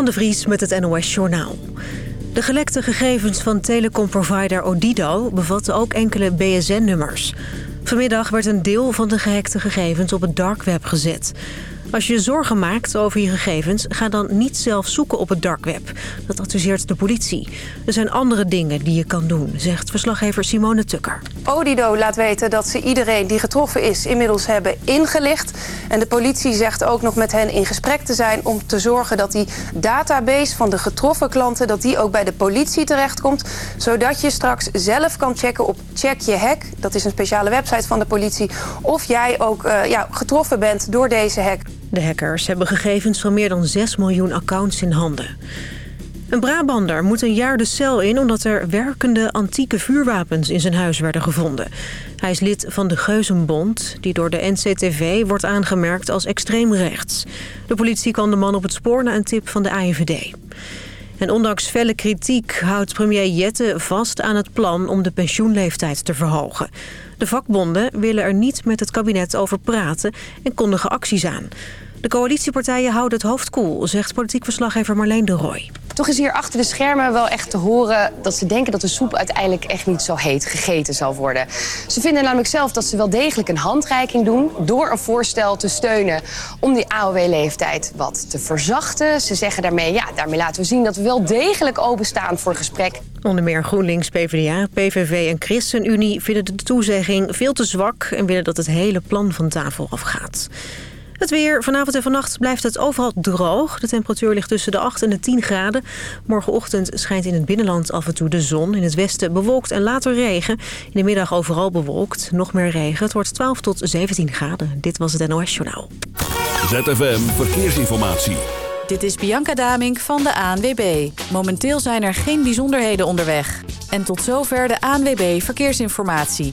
Marjan de Vries met het NOS Journaal. De gelekte gegevens van telecomprovider Odido bevatten ook enkele BSN-nummers. Vanmiddag werd een deel van de gehackte gegevens op het dark web gezet. Als je zorgen maakt over je gegevens, ga dan niet zelf zoeken op het dark web. Dat adviseert de politie. Er zijn andere dingen die je kan doen, zegt verslaggever Simone Tukker. Odido laat weten dat ze iedereen die getroffen is inmiddels hebben ingelicht. En de politie zegt ook nog met hen in gesprek te zijn... om te zorgen dat die database van de getroffen klanten... dat die ook bij de politie terechtkomt. Zodat je straks zelf kan checken op Check Je Hack. Dat is een speciale website van de politie. Of jij ook uh, ja, getroffen bent door deze hack. De hackers hebben gegevens van meer dan 6 miljoen accounts in handen. Een Brabander moet een jaar de cel in omdat er werkende antieke vuurwapens in zijn huis werden gevonden. Hij is lid van de Geuzenbond, die door de NCTV wordt aangemerkt als extreem rechts. De politie kwam de man op het spoor na een tip van de AIVD. En ondanks felle kritiek houdt premier Jette vast aan het plan om de pensioenleeftijd te verhogen. De vakbonden willen er niet met het kabinet over praten en kondigen acties aan. De coalitiepartijen houden het hoofd koel, zegt politiek verslaggever Marleen de Roy. Toch is hier achter de schermen wel echt te horen dat ze denken dat de soep uiteindelijk echt niet zo heet gegeten zal worden. Ze vinden namelijk zelf dat ze wel degelijk een handreiking doen door een voorstel te steunen om die AOW-leeftijd wat te verzachten. Ze zeggen daarmee, ja, daarmee laten we zien dat we wel degelijk openstaan voor gesprek. Onder meer GroenLinks, PvdA, PVV en ChristenUnie vinden de toezegging veel te zwak en willen dat het hele plan van tafel afgaat. Het weer. Vanavond en vannacht blijft het overal droog. De temperatuur ligt tussen de 8 en de 10 graden. Morgenochtend schijnt in het binnenland af en toe de zon. In het westen bewolkt en later regen. In de middag overal bewolkt. Nog meer regen. Het wordt 12 tot 17 graden. Dit was het NOS Journaal. ZFM Verkeersinformatie. Dit is Bianca Damink van de ANWB. Momenteel zijn er geen bijzonderheden onderweg. En tot zover de ANWB Verkeersinformatie.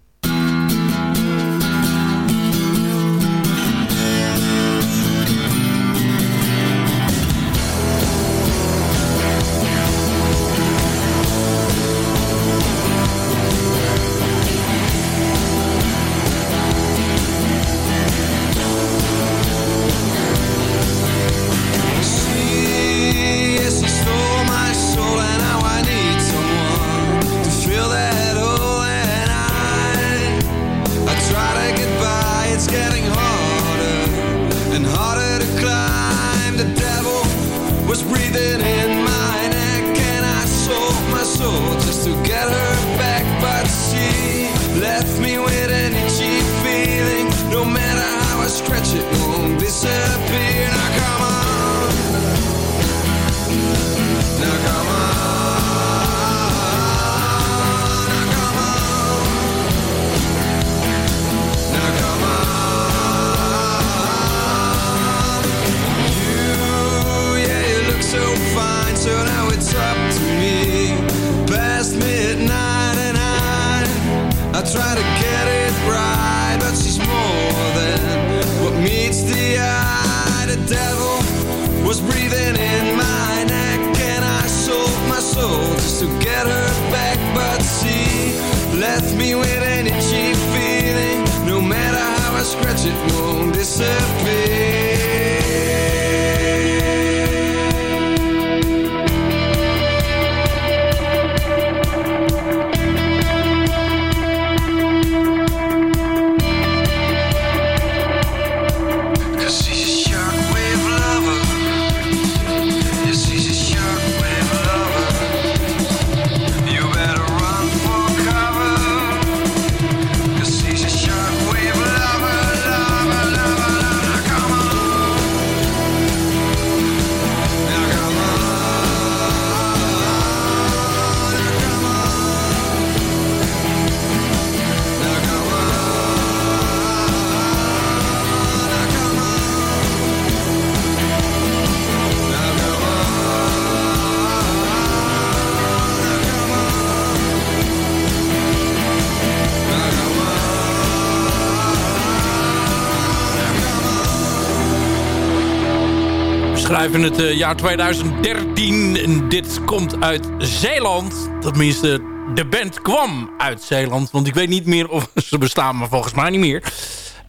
Schrijven het uh, jaar 2013. En dit komt uit Zeeland. Tenminste, de band kwam uit Zeeland. Want ik weet niet meer of ze bestaan, maar volgens mij niet meer.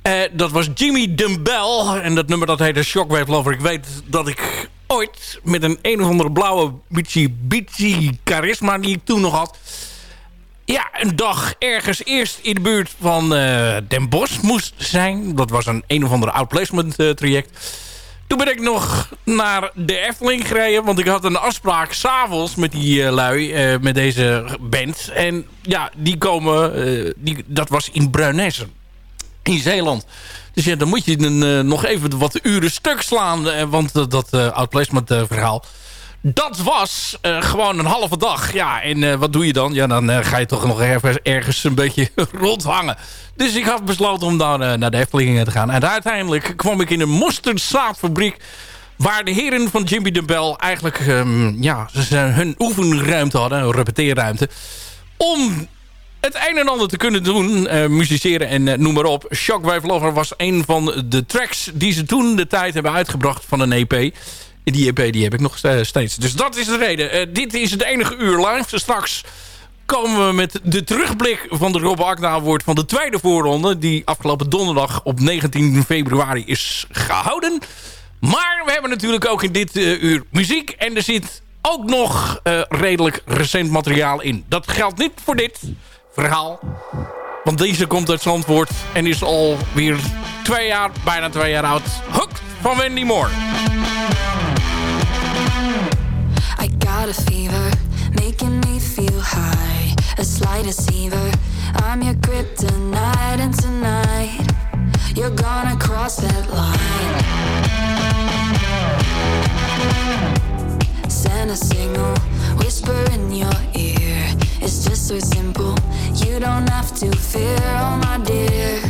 Uh, dat was Jimmy Dumbell. En dat nummer dat heette Shockwave Lover. Ik weet dat ik ooit met een een of andere blauwe Mitsubishi Charisma... die ik toen nog had... Ja, een dag ergens eerst in de buurt van uh, Den Bosch moest zijn. Dat was een een of andere outplacement uh, traject. Toen ben ik nog naar de Efteling gereden. Want ik had een afspraak s'avonds met die uh, lui, met deze band. En ja, die komen, die, dat was in Bruinessen. In Zeeland. Dus ja, dan moet je nog even wat uren stuk slaan. want dat outplacement verhaal dat was uh, gewoon een halve dag. Ja, en uh, wat doe je dan? Ja, dan uh, ga je toch nog ergens, een beetje rondhangen. Dus ik had besloten om dan naar de Eftelingen te gaan. En uiteindelijk kwam ik in een mosterdzaadfabriek... waar de heren van Jimmy de Bell eigenlijk um, ja, ze hun oefenruimte hadden. Een repeteerruimte. Om het een en ander te kunnen doen. Uh, musiceren en noem maar op. Shockwave Lover was een van de tracks die ze toen de tijd hebben uitgebracht van een EP. Die EP die heb ik nog steeds. Dus dat is de reden. Uh, dit is het enige uur live. Straks komen we met de terugblik van de Rob Akda Award van de tweede voorronde. Die afgelopen donderdag op 19 februari is gehouden. Maar we hebben natuurlijk ook in dit uh, uur muziek. En er zit ook nog redelijk recent materiaal in. Dat geldt niet voor dit verhaal. Want deze komt uit Zandvoort en is alweer twee jaar, bijna twee jaar oud. Hooked van Wendy Moore. Got a fever, making me feel high. A slight deceiver, I'm your kryptonite, and tonight you're gonna cross that line. Send a signal, whisper in your ear. It's just so simple, you don't have to fear, oh my dear.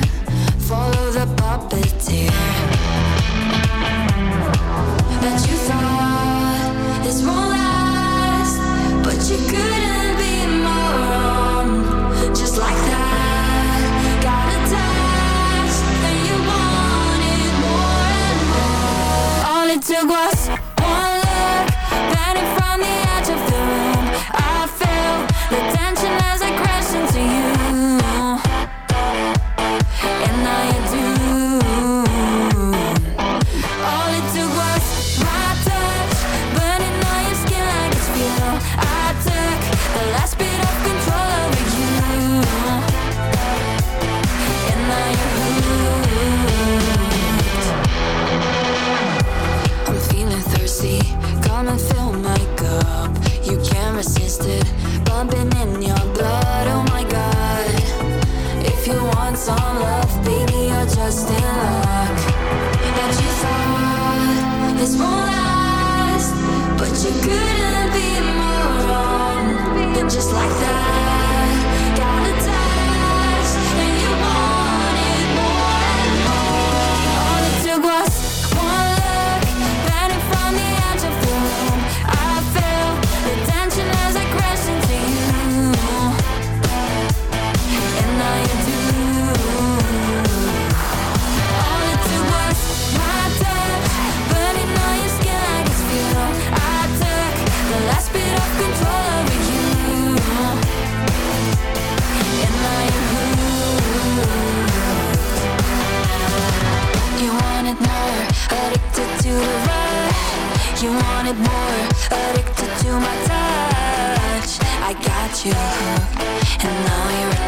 you wanted more. Addicted to my touch. I got you hooked And now you're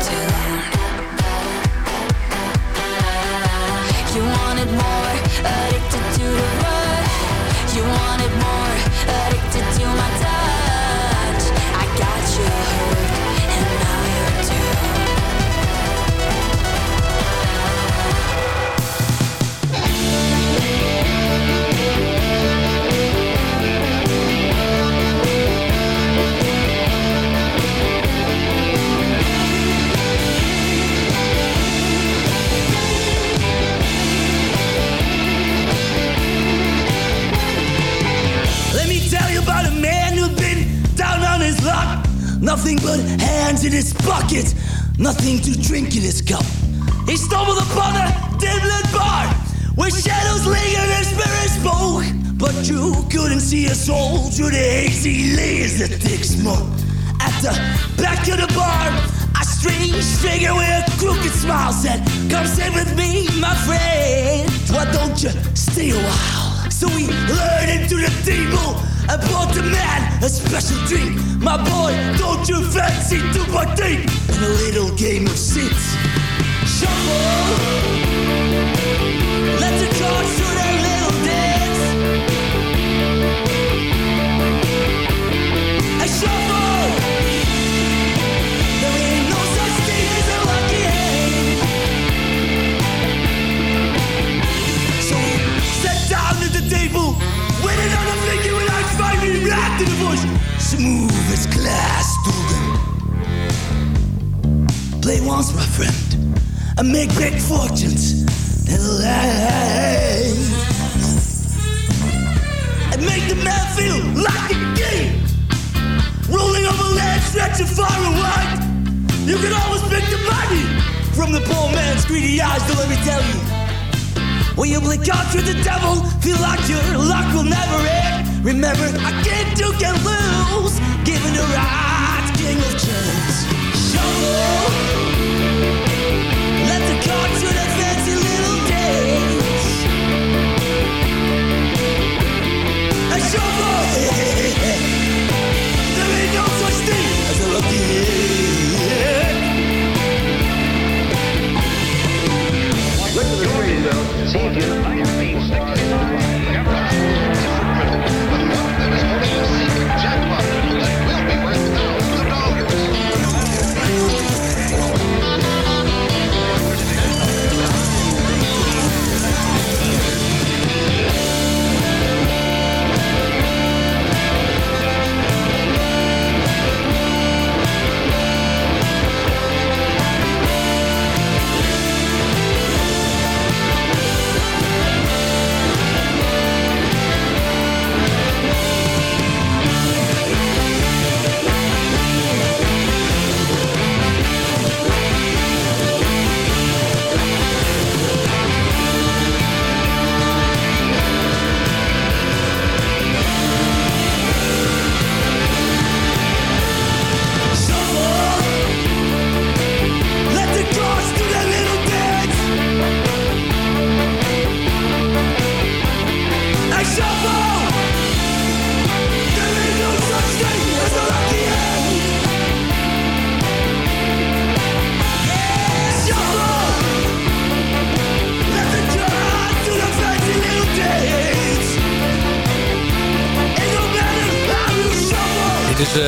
You wanted more. Addicted to the rush. You wanted more. Addicted to my touch. I got you. hooked Nothing but hands in his pocket, nothing to drink in his cup. He stumbled upon a dim lit bar where shadows lingered and spirits spoke. But you couldn't see a soul through the hazy layers of thick smoke. At the back of the bar, a strange figure with a crooked smile said, Come sit with me, my friend. Why don't you stay a while? So we lured him to the table and brought the man a special drink. My boy, don't you fancy to partake in a little game of six? Shuffle. Finally the. Smooth as glass, Dugan. Play once, my friend, and make big fortunes. And make the man feel like a king. Rolling over land, stretching far and wide. You can always pick the money from the poor man's greedy eyes, but let me tell you. When you play cards with the devil, feel like your luck will never end. Remember, I can't you can lose, given the right king of chance. Shuffle. Let the cards do that fancy little dance. And shuffle. There ain't no such thing as a lucky hit. Look at the though. See if you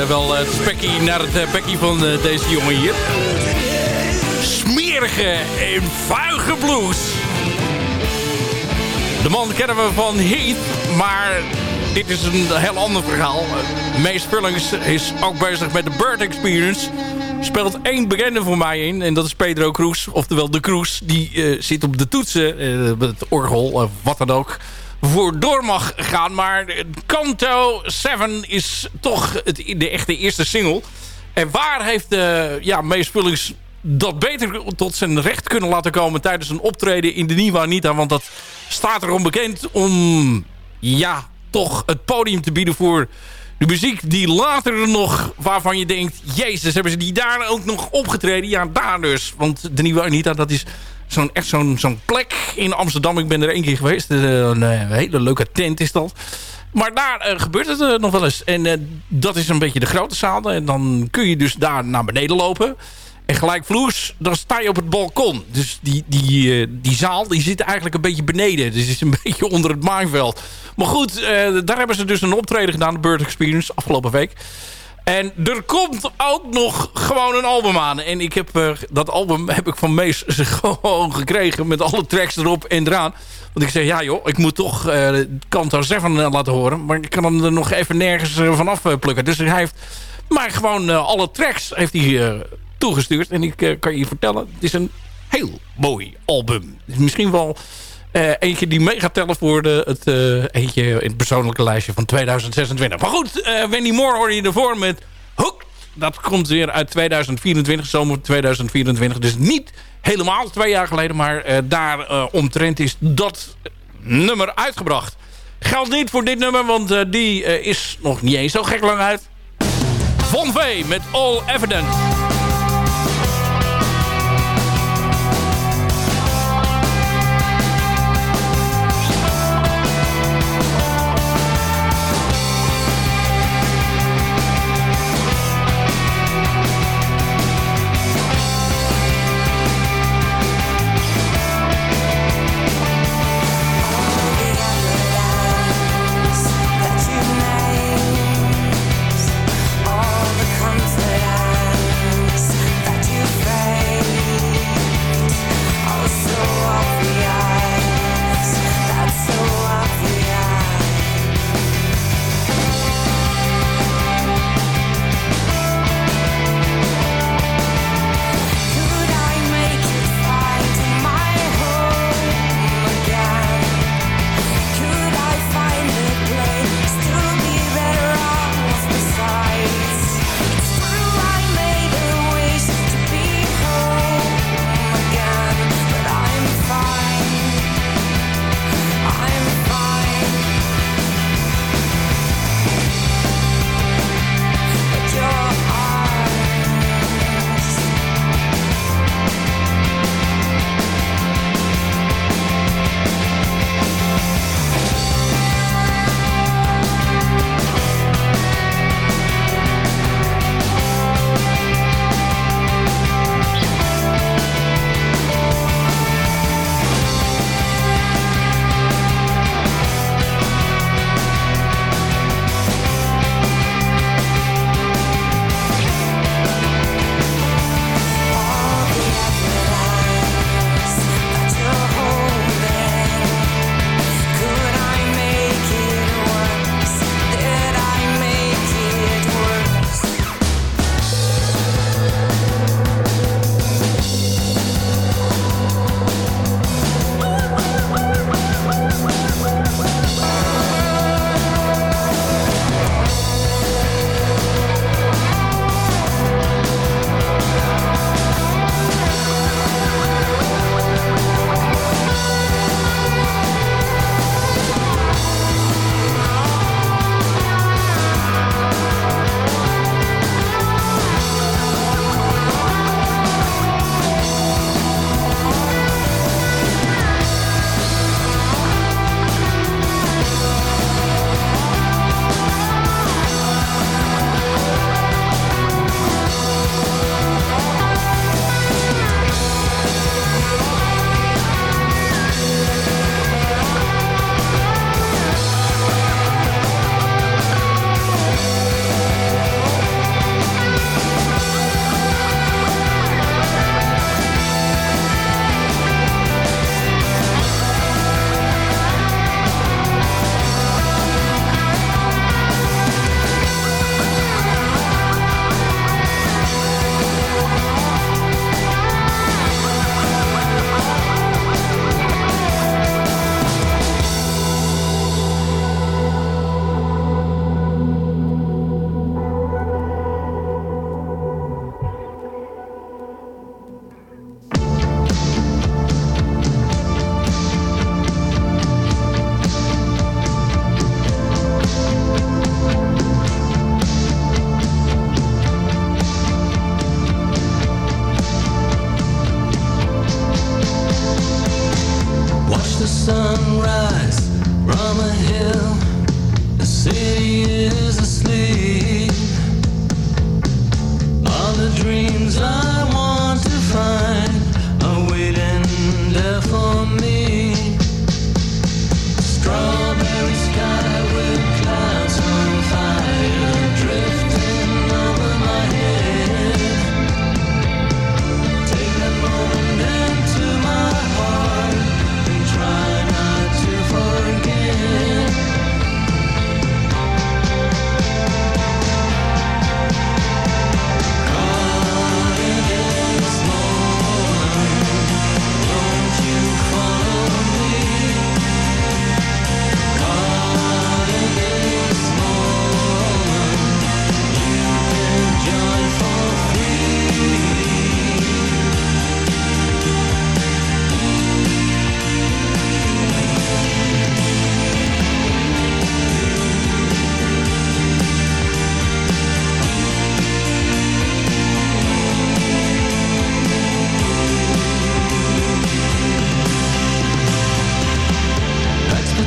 wel het spekkie naar het bekkie van eh, deze jongen hier. Smerige en vuige blues. De man kennen we van Heath, maar dit is een heel ander verhaal. Mees Spullings is ook bezig met de Bird Experience. Speelt één bekende voor mij in en dat is Pedro Cruz. Oftewel de Cruz, die eh, zit op de toetsen, eh, het orgel, eh, wat dan ook voor door mag gaan. Maar Canto 7 is toch het, de echte eerste single. En waar heeft de ja, Mees Spullings dat beter tot zijn recht kunnen laten komen... tijdens een optreden in de Nieuwe Anita? Want dat staat erom bekend om... ja, toch het podium te bieden voor de muziek die later nog... waarvan je denkt, jezus, hebben ze die daar ook nog opgetreden? Ja, daar dus. Want de Nieuwe Anita, dat is zo'n echt zo'n zo'n plek in Amsterdam. Ik ben er één keer geweest. Uh, een, een hele leuke tent is dat. Maar daar uh, gebeurt het nog wel eens. En dat is een beetje de grote zaal. En dan kun je dus daar naar beneden lopen. En gelijkvloers, dan sta je op het balkon. Dus die, die, die zaal die zit eigenlijk een beetje beneden. Dus is een beetje onder het maaiveld. Maar goed, daar hebben ze dus een optreden gedaan. De Bird Experience, afgelopen week. En er komt ook nog gewoon een album aan. En ik heb uh, dat album heb ik van Mees gewoon gekregen. Met alle tracks erop en eraan. Want ik zeg, ja joh, ik moet toch uh, Kanto 7 laten horen. Maar ik kan hem er nog even nergens uh, vanaf plukken. Dus hij heeft maar gewoon alle tracks heeft hij, toegestuurd. En ik kan je vertellen, het is een heel mooi album. Misschien wel... Uh, eentje die mee gaat tellen voor de, het uh, eentje in het persoonlijke lijstje van 2026. Maar goed, uh, Wendy Moore hoor je ervoor met Hook. Dat komt weer uit 2024, zomer 2024. Dus niet helemaal twee jaar geleden, maar daar omtrent is dat nummer uitgebracht. Geldt niet voor dit nummer, want eh, die eh, is nog niet eens zo gek lang uit. Von V met All Evidence.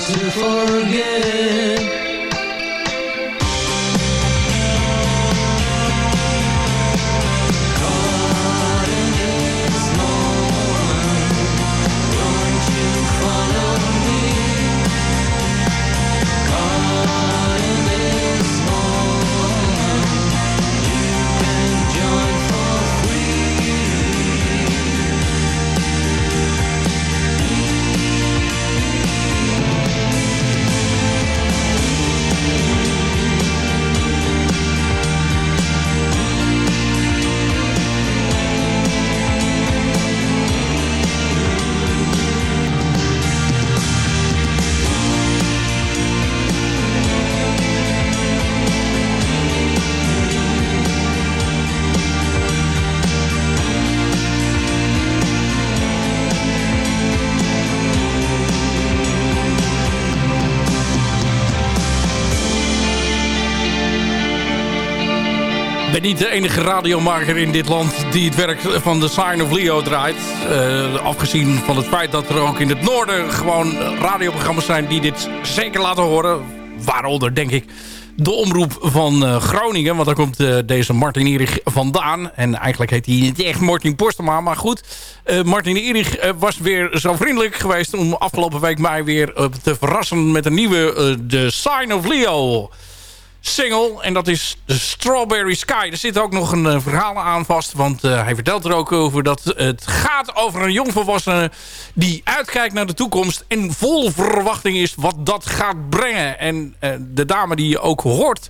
to forget. De enige radiomaker in dit land die het werk van The Sign of Leo draait. Eh, afgezien van het feit dat er ook in het noorden gewoon radioprogramma's zijn die dit zeker laten horen. Waaronder denk ik de omroep van eh, Groningen. Want daar komt eh, deze Martin Erich vandaan. En eigenlijk heet hij niet echt Martin Postema. Maar goed, eh, Martin Erich was weer zo vriendelijk geweest... om afgelopen week mij weer te verrassen met een nieuwe The Sign of Leo single. En dat is Strawberry Sky. Er zit ook nog een eh, verhaal aan vast. Want eh, hij vertelt er ook over dat het gaat over een jongvolwassene... die uitkijkt naar de toekomst en vol verwachting is wat dat gaat brengen. En eh, de dame die je ook hoort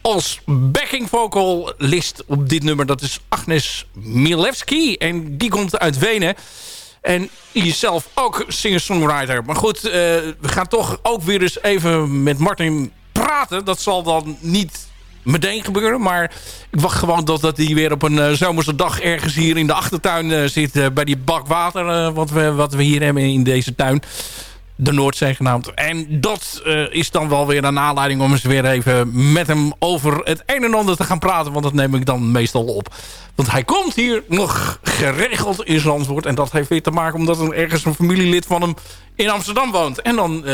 als backing vocalist op dit nummer... dat is Agnes Milewski. En die komt uit Wenen. En die is zelf ook singer-songwriter. Maar goed, we gaan toch ook weer eens even met Martin praten. Dat zal dan niet meteen gebeuren. Maar ik wacht gewoon dat, dat hij weer op een eh, zomerse dag ergens hier in de achtertuin eh, zit. eh, bij die bak water wat, we, wat we hier hebben in deze tuin. De Noordzee genaamd. En dat is dan wel weer een aanleiding om eens weer even met hem over het een en ander te gaan praten. Want dat neem ik dan meestal op. Want hij komt hier nog geregeld in Zandvoort. En dat heeft weer te maken omdat er ergens een familielid van hem in Amsterdam woont. En dan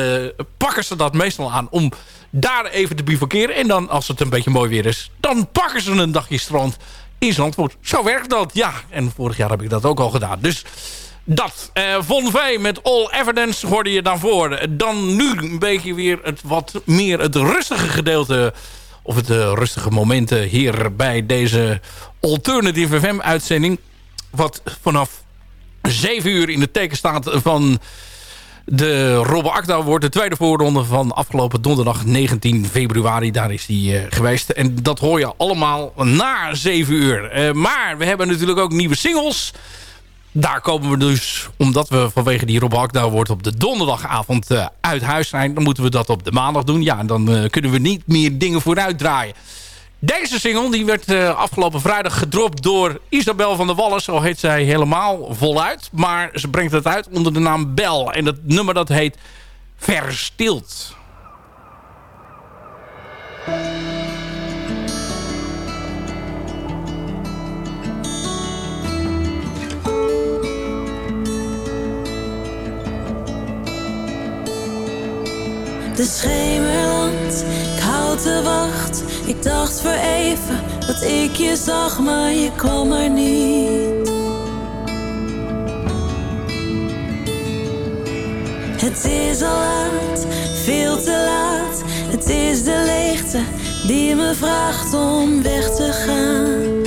pakken ze dat meestal aan om daar even te bivakeren. En dan, als het een beetje mooi weer is, dan pakken ze een dagje strand in Zandvoort. Zo werkt dat, ja. En vorig jaar heb ik dat ook al gedaan. Dus dat. Eh Von V met All Evidence hoorde je daarvoor. Dan nu een beetje weer het wat meer het rustige gedeelte... of het eh, rustige momenten hier bij deze Alternative FM-uitzending. Wat vanaf 7 uur in het teken staat van de Robbe Akda wordt de tweede voorronde van afgelopen donderdag 19 februari. Daar is die eh, geweest. En dat hoor je allemaal na 7 uur. Eh, maar we hebben natuurlijk ook nieuwe singles. Daar komen we dus, omdat we vanwege die Robbe Akda wordt op de donderdagavond eh, uit huis zijn. Dan moeten we dat op de maandag doen. Ja, dan eh, kunnen we niet meer dingen vooruit draaien. Deze single die werd eh, afgelopen vrijdag gedropt door Isabel van der Wallen. Zo heet zij helemaal voluit. Maar ze brengt het uit onder de naam Bel. En dat nummer dat heet Verstild. De schemerland, ik houd de wacht. Ik dacht voor even dat ik je zag, maar je kwam er niet. Het is al laat, veel te laat. Het is de leegte die me vraagt om weg te gaan.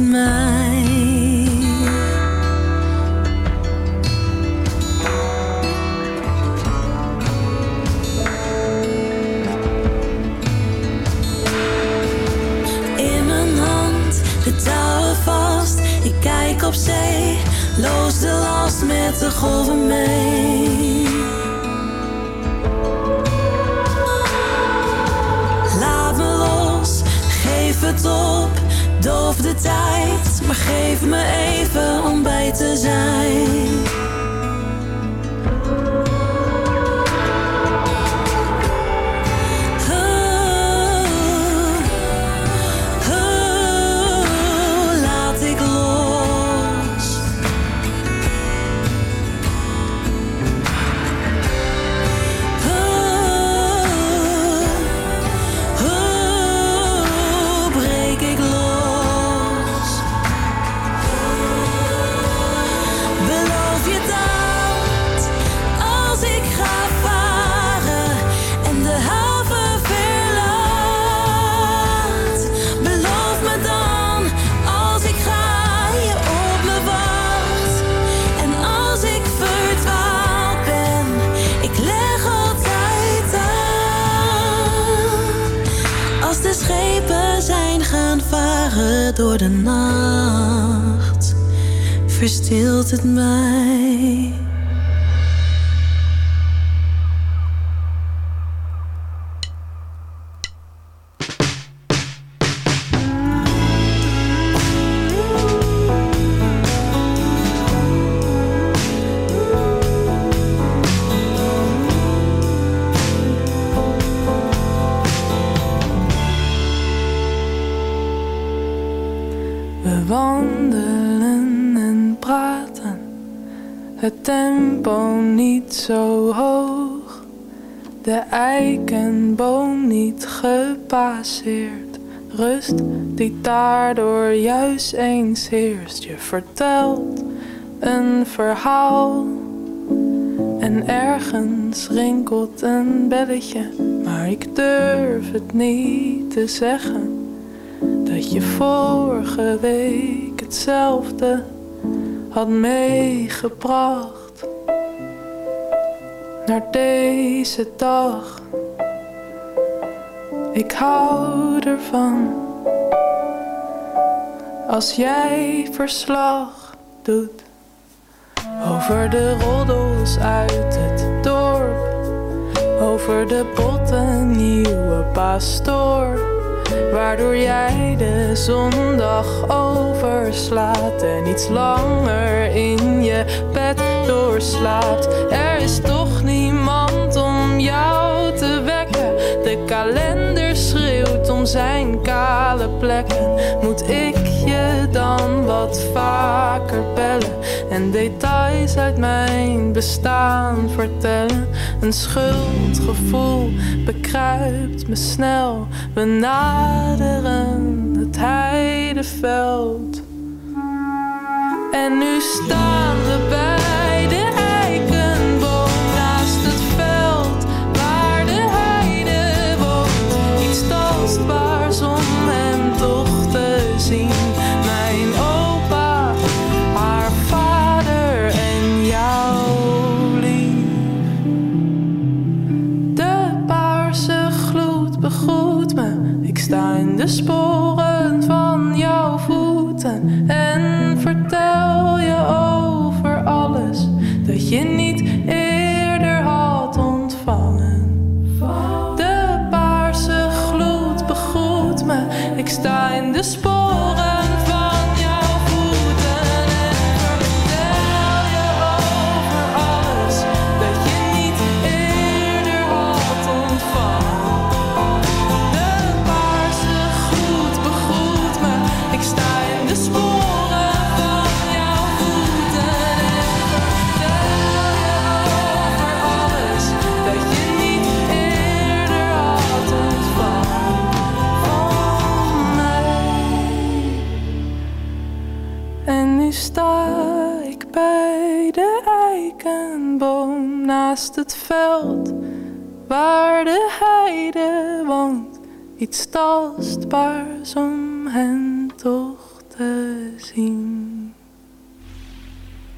Mij. In mijn hand, de touwen vast. Ik kijk op zee, loos de last met de golven mee. Laat me los, geef het op, doof de tijd. Maar geef me even om bij te zijn. Rust die daardoor juist eens heerst. Je vertelt een verhaal en ergens rinkelt een belletje, maar ik durf het niet te zeggen dat je vorige week hetzelfde had meegebracht naar deze dag. Ik hou ervan als jij verslag doet over de roddels uit het dorp, over de botte nieuwe pastoor. Waardoor jij de zondag overslaat en iets langer in je bed doorslaapt. Er is toch niemand om jou te wekken. De kalender zijn kale plekken. Moet ik je dan wat vaker bellen en details uit mijn bestaan vertellen? Een schuldgevoel bekruipt me snel. We naderen het heideveld. En nu staan we bij me. Ik Iets tastbaars om hen toch te zien.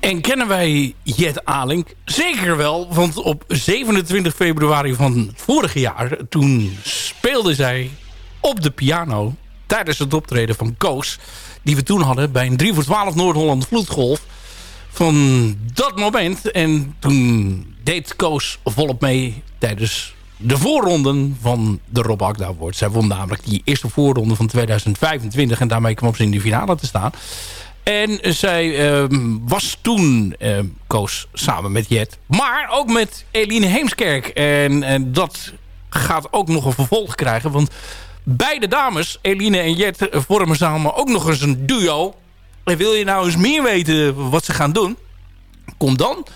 En kennen wij Jet Alink? Zeker wel, want op 27 februari van het vorige jaar... toen speelde zij op de piano tijdens het optreden van Koos... die we toen hadden bij een 3 voor 12 Noord-Holland Vloedgolf. Van dat moment, en toen deed Koos volop mee tijdens de voorronden van de Rob Agda. Zij won namelijk die eerste voorronde van 2025... en daarmee kwam ze in de finale te staan... En zij ehm, was toen, ehm, koos samen met Jet, maar ook met Eline Heemskerk. En, en dat gaat ook nog een vervolg krijgen, want beide dames, Eline en Jet, vormen samen ook nog eens een duo. En wil je nou eens meer weten wat ze gaan doen? Kom dan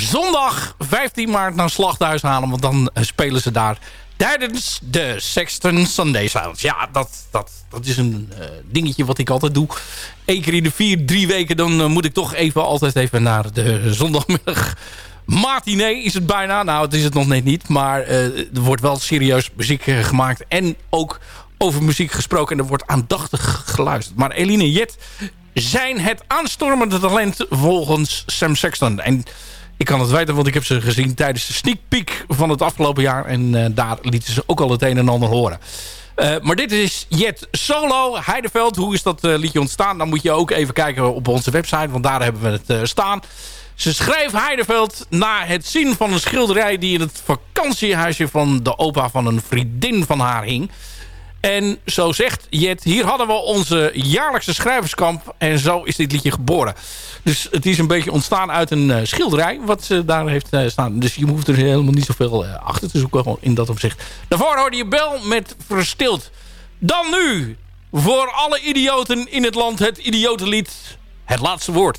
zondag 15 maart naar Slachthuis halen, want dan eh, spelen ze daar tijdens de Sexton Sunday Sounds. Ja, dat, dat, dat is een eh, dingetje wat ik altijd doe. Eén keer in de vier, drie weken... dan eh, moet ik toch even altijd even naar de zondagmiddag... Matinee is het bijna. Nou, het is het nog net niet. Maar er wordt wel serieus muziek gemaakt. En ook over muziek gesproken. En er wordt aandachtig geluisterd. Maar Eline Jet zijn het aanstormende talent volgens Sam Sexton. En ik kan het weten, want ik heb ze gezien tijdens de sneak peek van het afgelopen jaar. En eh, daar lieten ze ook al het een en ander horen. Uh, maar dit is Jet Solo, Heideveld. Hoe is dat uh, liedje ontstaan? Dan moet je ook even kijken op onze website, want daar hebben we het staan. Ze schreef Heideveld na het zien van een schilderij... die in het vakantiehuisje van de opa van een vriendin van haar hing. En zo zegt Jet, hier hadden we onze jaarlijkse schrijverskamp... en zo is dit liedje geboren. Dus het is een beetje ontstaan uit een uh, schilderij... wat ze daar heeft uh, staan. Dus je hoeft er helemaal niet zoveel achter te zoeken in dat opzicht. Daarvoor hoorde je bel met Verstild. Dan nu, voor alle idioten in het land... het idiotenlied, het laatste woord.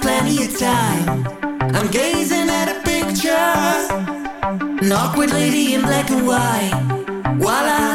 Plenty of time. I'm gazing at a picture, an awkward lady in black and white. Voila, I'm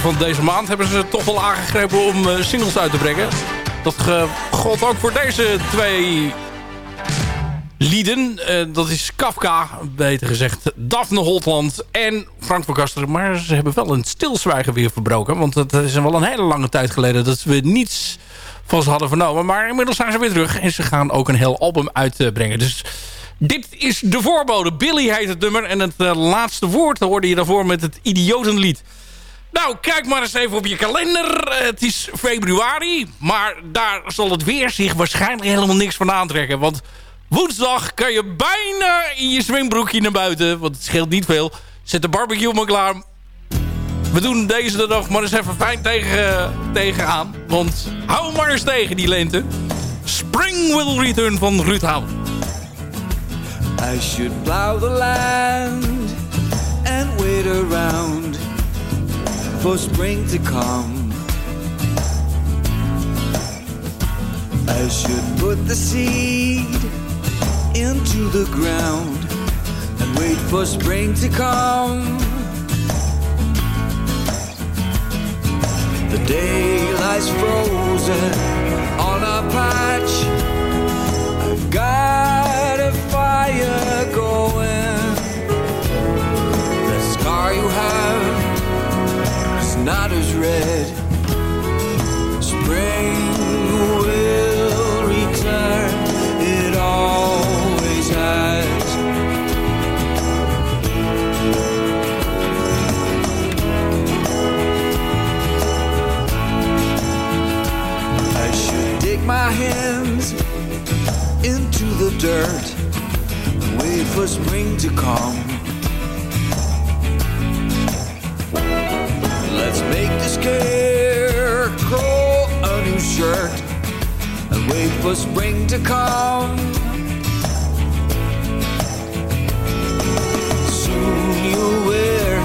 van deze maand hebben ze toch wel aangegrepen om eh, singles uit te brengen. Dat eh, gold ook voor deze twee lieden. Eh, dat is Kafka, beter gezegd Daphne Holtland en Frank van Kasteren. Maar ze hebben wel een stilzwijgen weer verbroken. Want het is wel een hele lange tijd geleden dat we niets van ze hadden vernomen. Maar inmiddels zijn ze weer terug en ze gaan ook een heel album uitbrengen. Dus dit is de voorbode. Billy heet het nummer. En het laatste woord hoorde je daarvoor met het idiotenlied. Nou, kijk maar eens even op je kalender. Het is februari, maar daar zal het weer zich waarschijnlijk helemaal niks van aantrekken. Want woensdag kan je bijna in je zwembroekje naar buiten. Want het scheelt niet veel. Zet de barbecue maar klaar. We doen deze nog maar eens even fijn tegen, tegenaan. Want hou maar eens tegen die lente. Spring will return van Ruud Hout. I should plow the land and wait around for spring to come. I should put the seed into the ground and wait for spring to come. The day lies frozen on a patch. I've got a fire for spring to come. Let's make the scarecrow a new shirt and wait for spring to come. Soon you'll wear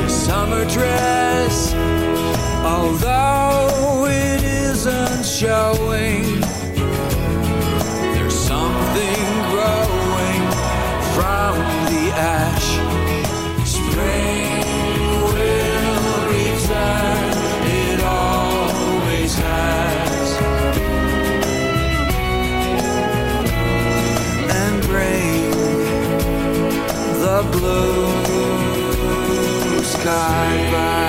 your summer dress, although it isn't showing. blue sky.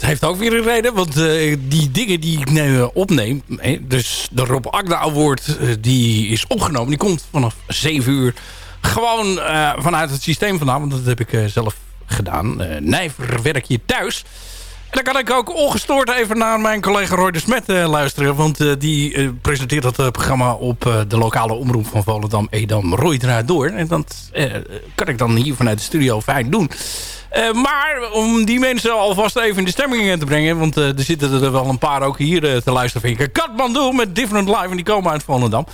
Dat heeft ook weer een reden. Want eh, die dingen die ik nu eh, opneem... eh, dus de Rob Agda Award eh, die is opgenomen. Die komt vanaf 7 uur gewoon vanuit het systeem vandaan. Want dat heb ik zelf gedaan. Uh, Nijver werk je thuis. En dan kan ik ook ongestoord even naar mijn collega Roy de Smet eh, luisteren. Want eh, die eh, presenteert dat programma op de lokale omroep van Volendam. Edam Roy door. En dat kan ik dan hier vanuit de studio fijn doen. Maar om die mensen alvast even in de stemming in te brengen... want er zitten er wel een paar ook hier te luisteren, vind ik. Katmandu met Different Life en die komen uit Volendam.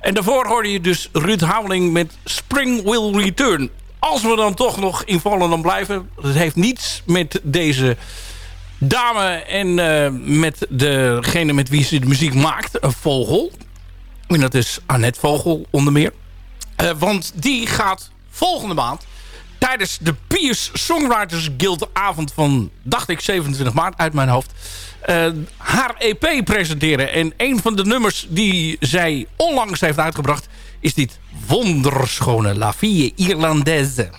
En daarvoor hoorde je dus Ruud Houweling met Spring Will Return. Als we dan toch nog in Volendam blijven... dat heeft niets met deze dame en eh, met degene met wie ze de muziek maakt, Vogel. En dat is Annette Vogel onder meer. Eh, want die gaat volgende maand tijdens de Piers Songwriters Guild avond van, dacht ik, 27 maart uit mijn hoofd, eh, haar EP presenteren. En een van de nummers die zij onlangs heeft uitgebracht is dit wonderschone La Fille Irlandaise.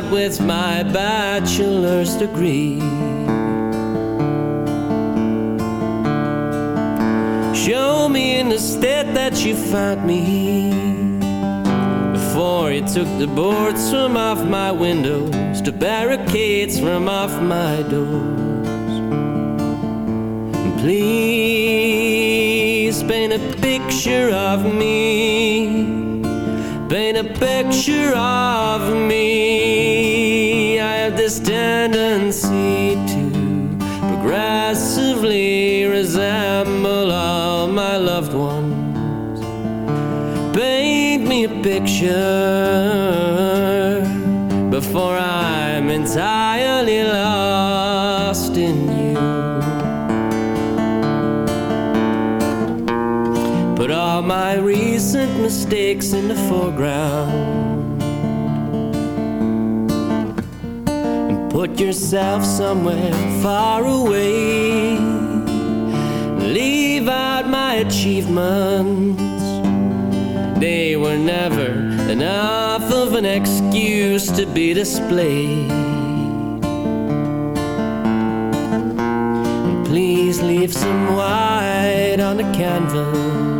Got with my bachelor's degree. Show me in the state that you found me before you took the boards from off my windows, the barricades from off my doors. Please paint a picture of me. Paint a picture of me. I have this tendency to progressively resemble all my loved ones. Paint me a picture my recent mistakes in the foreground. And put yourself somewhere far away. Leave out my achievements. They were never enough of an excuse to be displayed. And please leave some white on the canvas.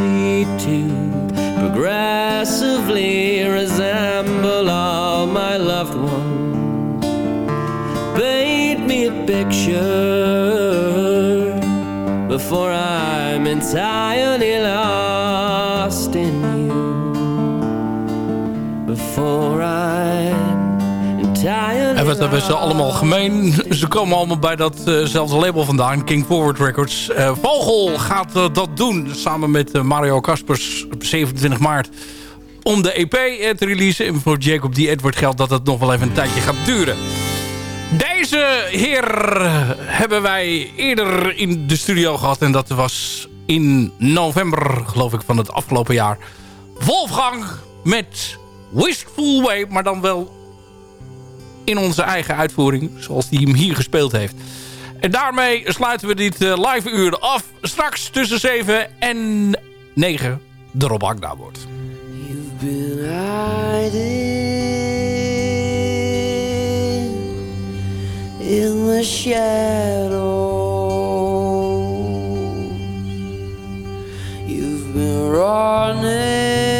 progressively resemble all my loved ones. Paint me a picture before I'm entirely wat hebben ze allemaal gemeen? Ze komen allemaal bij datzelfde label vandaan, King Forward Records. Eh, Vogel gaat eh, dat doen samen met eh, Mario Kaspers op 27 maart om de EP eh, te releasen. En voor Jacob D. Edward geldt dat het nog wel even een tijdje gaat duren. Deze heer hebben wij eerder in de studio gehad. En dat was in november, geloof ik, van het afgelopen jaar. Wolfgang met Wistful Way, maar dan wel in onze eigen uitvoering, zoals hij hem hier gespeeld heeft. En daarmee sluiten we dit eh, live uur af. Straks tussen 7 en 9 de Rob Agda wordt. been hiding in the shadows. You've been running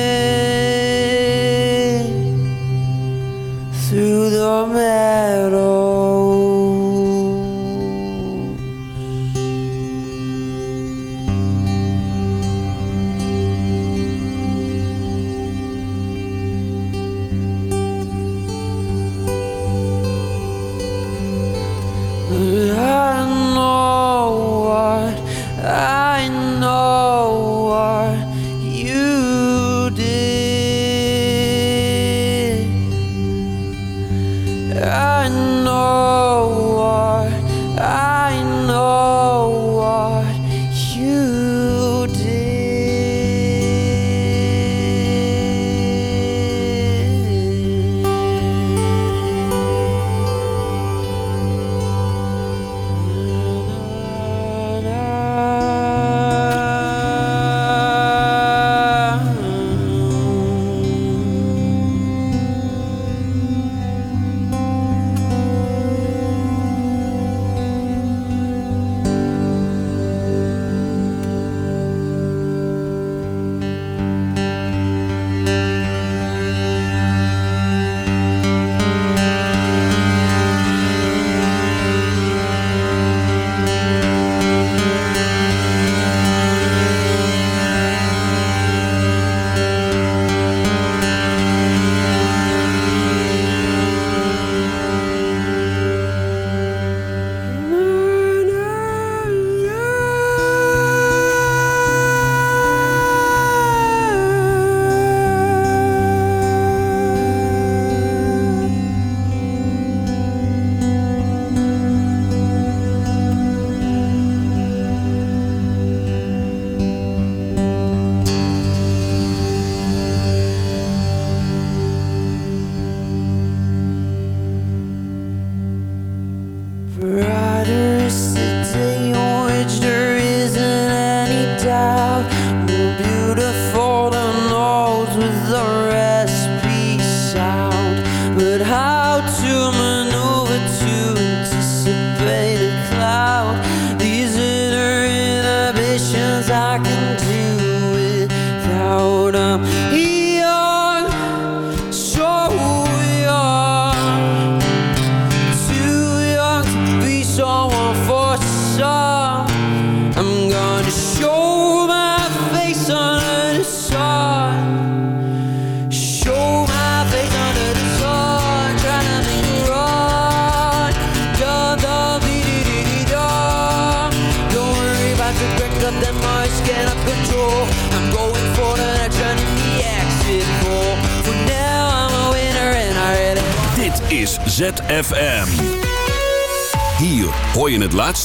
man